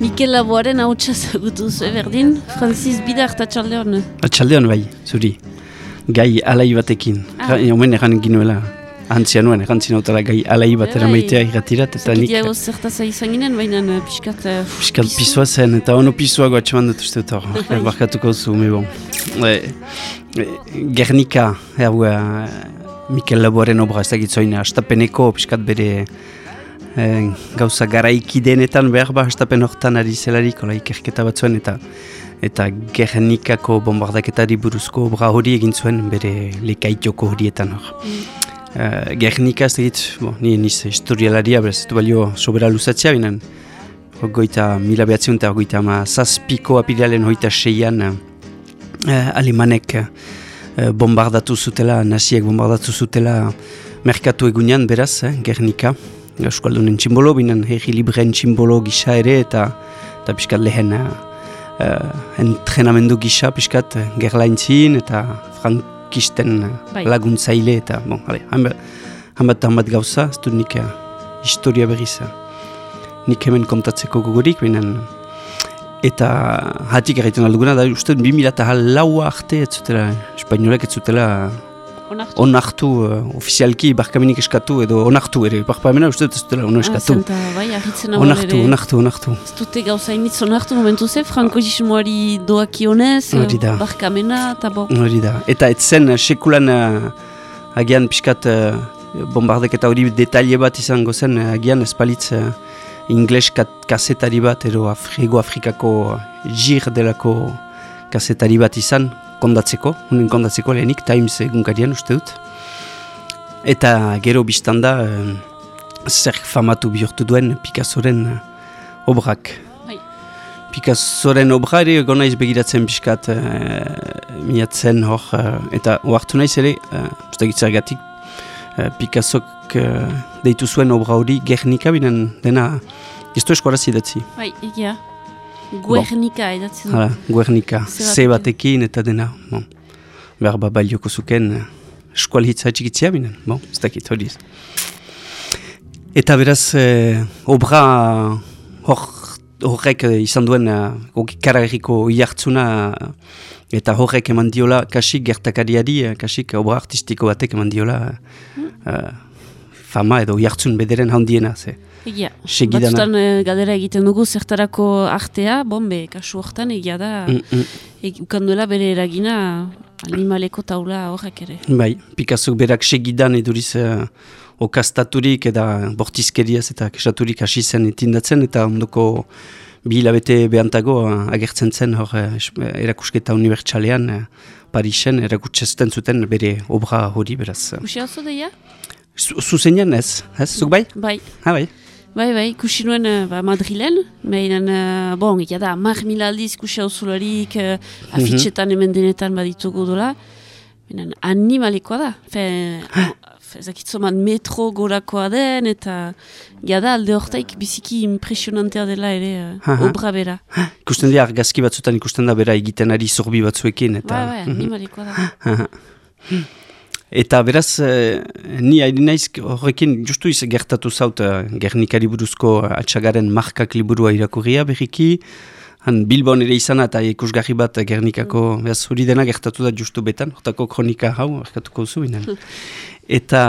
Mikel Laboaren hau txazagutu zu berdin, Francis Bidar eta Txaldeon. Txaldeon bai, zuri. Gai alai batekin. Ah. Omen egan ginuela. Antzia nuen, egan zinautela gai alai bat bai, bai. eramaitea irratirat. Eta nik... Zagidiago zertaza izan ginen, baina eh, piskat... Uh, piskat pisua zen, eta ono pisua goatxeman dut uste dut hor. Bai. Barkatuko zu, me bon. E, e, Gernika, hau, Mikel Laboaren obra, ez da gitzoin, astapeneko piskat bere e, gauza garaiki denetan behar ba hastapen horretan ari zelarik ola ikerketa bat zuen eta eta Gernikako bombardaketari buruzko obra hori egin zuen bere lekaitoko horietan hor. Mm. Uh, Gernika ez egit, bo, ni niz historialaria, beraz, ez balio sobera luzatzea binen. Goita mila behatzen eta goita ma zazpiko apiralen hoita seian uh, alemanek uh, bombardatu zutela, naziek bombardatu zutela merkatu egunean beraz, eh, Gernika. Euskaldunen tximbolo, binen herri libren tximbolo gisa ere, eta eta piskat lehen uh, entrenamendu gisa piskat uh, gerlaintzin eta frankisten uh, laguntzaile eta bon, ale, hanbat hanbat gauza, ez dut nik historia berriz nik hemen kontatzeko gogorik, binen eta hatik erraiten alduguna, da uste 2000 eta laua arte ez zutela, espainolek ez zutela onartu, onartu uh, ofizialki barkaminik eskatu edo onartu ere, barkamena uste dut ez dela ono eskatu. Ah, bai, onartu, onartu, onartu. Ez dute gauza initz onartu momentu ze, franko jismoari doakionez, barkamena, eta bo. Hori da, eta ez zen uh, sekulan uh, agian pixkat uh, bombardek eta hori detaile bat izango zen, uh, agian espalitz uh, ingles kasetari bat, edo Afrigo Afrikako jir delako kasetari bat izan, kondatzeko, unen kondatzeko lehenik, Times egunkarian uste dut. Eta gero biztanda, uh, zer famatu bihurtu duen Picassoren uh, obrak. Bai. Picassoren obra ere gonaiz begiratzen biskat uh, eh, miatzen hor, uh, eta oartu naiz ere, uh, ustagitzer gatik, uh, Picassok uh, deitu zuen obra hori Gernika binen dena, ez du eskoraz idatzi. Bai, egia. Guernika edatzen. Hala, Guernika. Ze batekin eta dena. Bon. Behar ba balioko zuken eh, eskual hitza txikitzia binen. Bon, ez dakit hori Eta beraz, eh, obra horrek eh, izan duen eh, karageriko iartzuna eta horrek eman diola kasik gertakariari, kasik obra artistiko batek eman diola eh, fama edo iartzun bederen handiena. Ze. Egia, batzutan e, gadera egiten dugu zertarako artea, bombe, kasu horretan egia da, mm, mm. ukanduela bere eragina animaleko taula horrek ere. Bai, Picasso berak segidan eduriz uh, okastaturik eta bortizkeriaz eta kesaturik hasi zen etindatzen eta ondoko bi hilabete behantago uh, agertzen zen hor uh, erakusketa unibertsalean uh, Parisen erakutsesten zuten bere obra hori beraz. Usia oso deia? Zuzenean ez, ez? Zuk bai? Bai. Ha, bai. Bai, bai, ikusi nuen uh, ba, Madrilen, behinan, uh, bon, ikia da, mar mila aldiz ikusi hau zularik, uh, afitxetan hemen denetan baditugu dola, behinan, animalikoa da, fe, ezakitzoman metro gorakoa den, eta da alde horretaik biziki impresionantea dela ere uh, obra bera. Ikusten dira, argazki batzutan ikusten da bera egiten ari zorbi batzuekin, eta... Bai, bai, animalikoa da. Eta beraz, eh, ni hain naiz horrekin justu iz gertatu zaut eh, Gernikari buruzko atxagaren markak liburua irakurria berriki, han Bilbon ere izan eta ikusgarri bat Gernikako, mm. beraz hori dena gertatu da justu betan, hortako kronika hau, erkatuko zu binen. eta,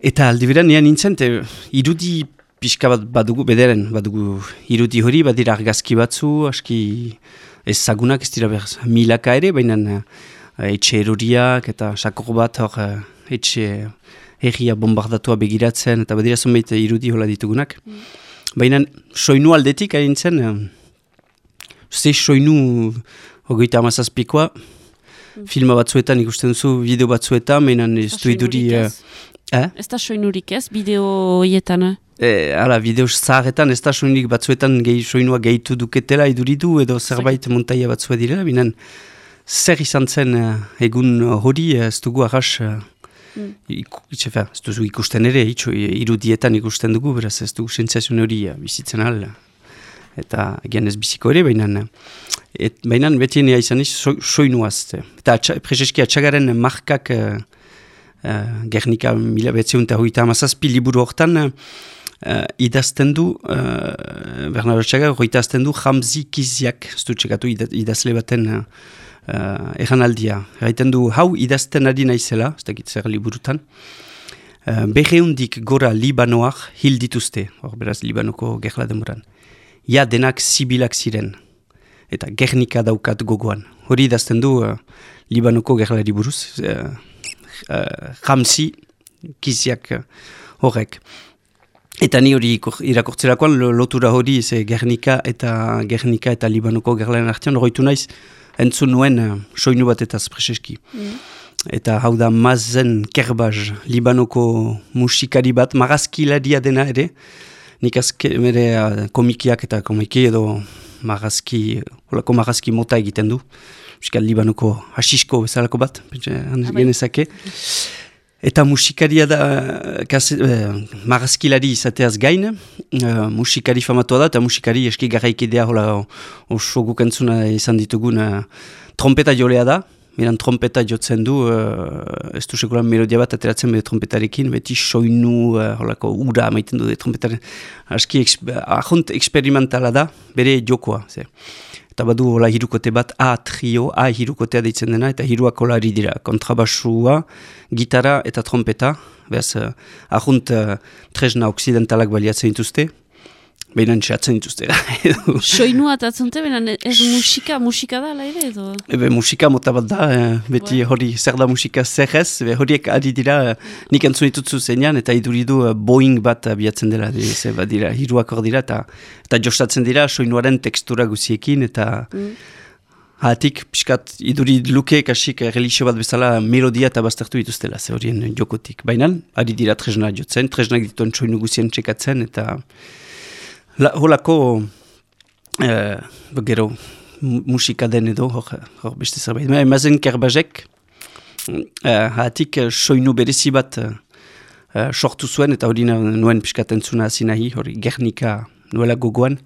eta aldi beran, nian nintzen, te, irudi pixka bat badugu, bederen badugu irudi hori, badira argazki batzu, aski ezagunak ez dira behaz, milaka ere, baina etxe eruriak eta sakor bat hor uh, etxe herria bombardatua begiratzen eta badira zonbait irudi hola ditugunak. Mm. Baina soinu aldetik hain zen, uh, ze soinu hogeita amazazpikoa, mm. filma batzuetan ikusten zu, bideo batzuetan, baina ez du iduri... Eh? Ez da soinurik ez, bideo hoietan, eh? E, ala, bideo zaharretan ez da soinurik batzuetan gehi, soinua gehitu duketela iduridu edo zerbait montaia batzua direla, baina zer izan zen uh, egun hori uh, ez dugu arras uh, mm. ez dugu ikusten ere itxo, irudietan ikusten dugu beraz ez dugu sentzazio hori bizitzen al eta gian ez biziko ere baina et, baina beti nea izan iz so, soinuaz eta atxa, prezeski atxagaren markak uh, uh, Gernika mila betzeun eta hoita amazazpi liburu hortan uh, idazten du, uh, Bernardo Txaga, idazten du Hamzi Kiziak, ez du txekatu idazle baten uh, uh, aldia. Gaiten du, hau idazten ari naizela, ez dakit zer liburutan, uh, berreundik gora Libanoak hil dituzte, hor beraz Libanoko gerla demoran. Ja denak zibilak ziren, eta gernika daukat gogoan. Hori idazten du uh, Libanoko gerlari buruz, uh, uh, Hamzi Kiziak horrek. Eta ni hori irakurtzerakoan lotura hori ze Gernika eta Gernika eta Libanoko gerlaren artean horretu naiz entzun nuen uh, soinu bat eta preseski. Mm. Eta hau da mazen kerbaz Libanoko musikari bat marazkilaria dena ere nik azke mere uh, komikiak eta komiki edo marazki, holako marazki mota egiten du. Musikal Libanoko hasisko bezalako bat, ah, bai. genezake. Eta musikaria da, kase, eh, marazkilari izateaz gain, eh, musikari famatua da, eta musikari eski garraikidea hola oso gukentzuna izan ditugun eh, trompeta jolea da, miran trompeta jotzen du, eh, ez du sekulan melodia bat ateratzen bide trompetarekin, beti soinu, eh, holako ura maiten du de trompetaren, aski eksper, ahont eksperimentala da, bere jokoa, ze eta badu hola hirukote bat A trio, A hirukotea deitzen dena, eta hiruak hola dira, kontrabasua, gitara eta trompeta, behaz, uh, ahunt uh, tresna oksidentalak baliatzen dituzte, Behinan txatzen dituzte. Soinu atatzen dute, ez musika, musika da, laire edo? Ebe musika mota bat da, eh, beti hori zer da musika zer ez, horiek ari dira, eh, nik entzun ditutzu zeinan, eta iduridu uh, Boeing bat abiatzen dela, de, ze, bat dira, hiruak dira, eta, eta jostatzen dira, soinuaren tekstura guziekin, eta... Mm. Hatik, piskat, iduri luke kasik relixio bat bezala melodia eta baztertu dituztela, ze horien jokotik. Baina, ari dira tresna jotzen, tresnak dituen soinu guzien txekatzen, eta... La, holako, uh, gero, musika den edo, hor, hor beste zerbait. Ma, emazen kerbazek, uh, hatik uh, soinu berezi bat uh, sortu zuen, eta hori nuen piskaten zuna zinahi, hori Gernika nuela gogoan.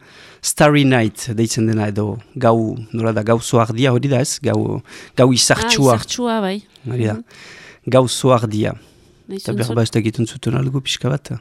Starry Night deitzen dena edo gau, nola da, gau zoardia hori da ez, gau, gau izartxua. Ah, izartxua, bai. Hori da, mm -hmm. gau zoardia. Eta berba ez da egiten zuten algo pixka bat.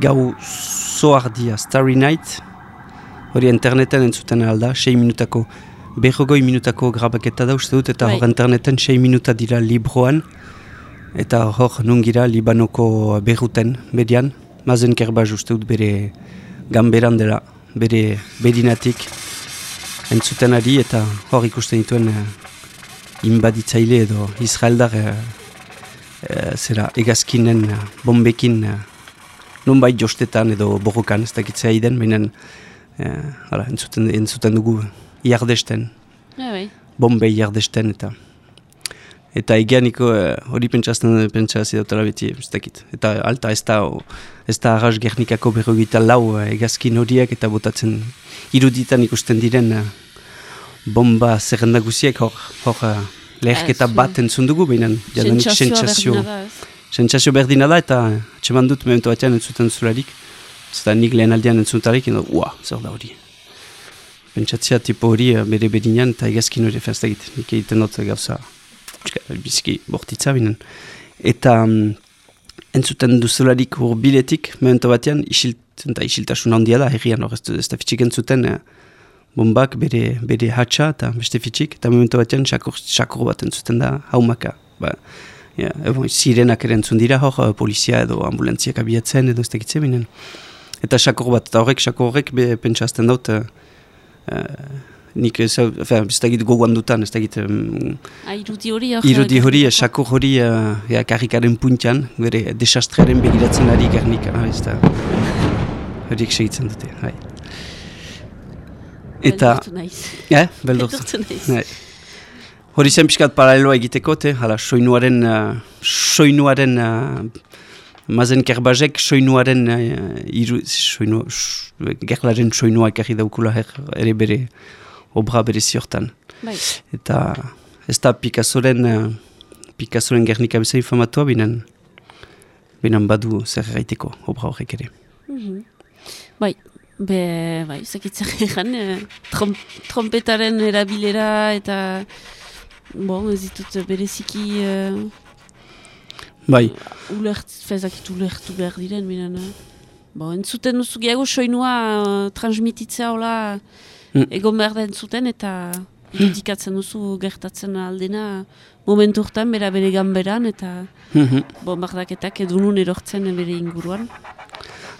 Gau zoardia, Starry Night, hori interneten entzuten alda, 6 minutako, behogoi minutako grabaketa da uste dut, eta hor bai. interneten 6 minuta dira libroan, eta hor nungira Libanoko berruten median, mazen kerbaz uste dut bere gamberan dela, bere bedinatik entzuten ari, eta hor ikusten dituen uh, inbaditzaile edo Israeldar uh, uh, zera egazkinen bombekin nun bai jostetan edo borrokan ez dakitzea iden, baina eh, entzuten, entzuten dugu jardesten. Ja, bai. Bombei jardesten eta eta egianiko eh, hori pentsazten pentsazio dutela beti, ez dakit. Eta alta ez da, ez da arras gernikako berrogita lau uh, egazkin horiek eta botatzen iruditan ikusten diren bomba zerrendaguziek hor, hor leherketa bat entzun dugu, baina sentsazio sentsazio berdina da eta txeman dut momentu batean entzuten zularik. Zeta nik lehen aldean entzutarik, eno, ua, zer da hori. Pentsatzea tipo hori eh, bere berinan eta egazkin hori festa egiten. Nik egiten dut gauza, biziki bortitza binen. Eta um, entzuten duzularik hor biletik, momentu batean, eta isiltasun handia da, herrian hor ez da fitxik entzuten, eh, bombak bere, bere hatxa eta beste fitxik, eta momentu batean sakur, bat entzuten da, haumaka. Ba, Ja, ebon, sirenak erentzun dira hor, eh, polizia edo ambulantziak abiatzen edo ez tegitzen binen. Eta sakor bat, eta horrek, sakor horrek, be, pentsa azten daut, uh, nik ez da git goguan dutan, ez da git... Um, irudi hori? Irudi hori, sako hori, uh, ja, karrikaren puntian, bere desastrearen begiratzen ari Gernika, ez da... Horiek segitzen dute, hai. Eta... Beldurtu naiz. Eh, beldurtu. naiz. Hori zen pixkat paraleloa egiteko, te, hala, soinuaren, uh, soinuaren, uh, mazen kerbazek soinuaren, uh, iru, soinu, gerlaren soinua ekarri daukula her, ere bere obra bere ziortan. Bai. Eta ez da Picassoren, uh, Picassoren gernika bezai famatua, binan, binan badu zer gaiteko obra horrek ere. Mm Bai, be, bai, zakitzak egan, trom, trompetaren erabilera eta bon, ez ditut bereziki... Uh, bai. Ulert, fezakit ulertu behar diren, minan. Bon, entzuten duzu gehiago soinua uh, transmititzea hola mm. egon behar da entzuten eta indikatzen duzu gertatzen aldena momentu urtean bera bere ganberan eta mm -hmm. bon, bardaketak edunun erortzen bere inguruan.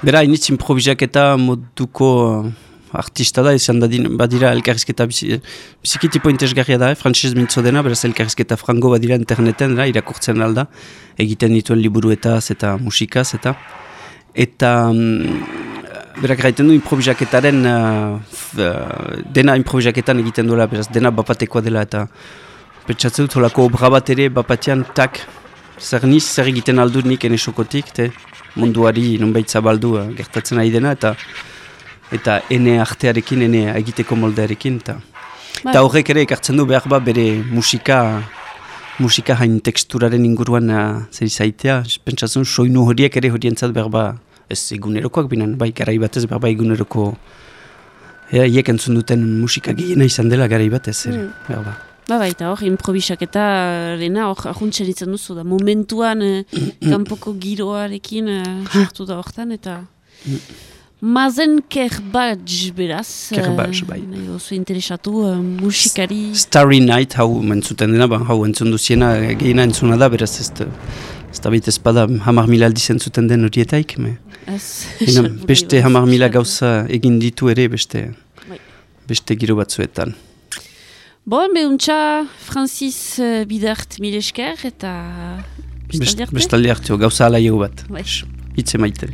Bera, initz improvisak moduko artista da, izan dadin, badira elkarrizketa biziki tipo intezgarria da, eh? frantxez mintzo dena, beraz elkarrizketa frango badira interneten, da, irakurtzen alda, egiten dituen liburuetaz eta musikaz, eta eta um, berak gaiten du improvisaketaren uh, uh, dena improvisaketan egiten duela, beraz dena bapatekoa dela, eta petxatzen dut holako obra bat ere bapatean, tak, zer niz, zer egiten aldut nik enesokotik, te, munduari nunbait zabaldu uh, gertatzen ari dena, eta eta ene artearekin, ene egiteko moldearekin. Eta bai. horrek ere ekartzen du behar ba bere musika, musika hain teksturaren inguruan uh, zer izaitea. Pentsatzen soinu horiek ere horientzat behar ba ez egunerokoak binen, bai garai batez behar ba eguneroko Ea, iek entzun duten musika gehiena izan dela garai batez, ere, mm. behar ba. Ba, baita hor, improvisak eta rena hor ahuntxen duzu da. Momentuan, eh, kanpoko giroarekin eh, da hortan, eta... Mazen kerbadz, beraz. Kerbadz, uh, bai. Oso interesatu, uh, musikari... Starry Night, hau entzuten dena, ba, hau entzun duziena, gehiena entzuna da, beraz ez da... Ez da baita espada hamar mila aldiz entzuten den horietaik, me... Ena, beste hamar mila gauza egin ditu ere, beste... Bai. Beste giro batzuetan. Bon, behuntza, Francis uh, Bidart Milesker, eta... Bestaldi hartu, gauza ala bat. Bai. Itze maite.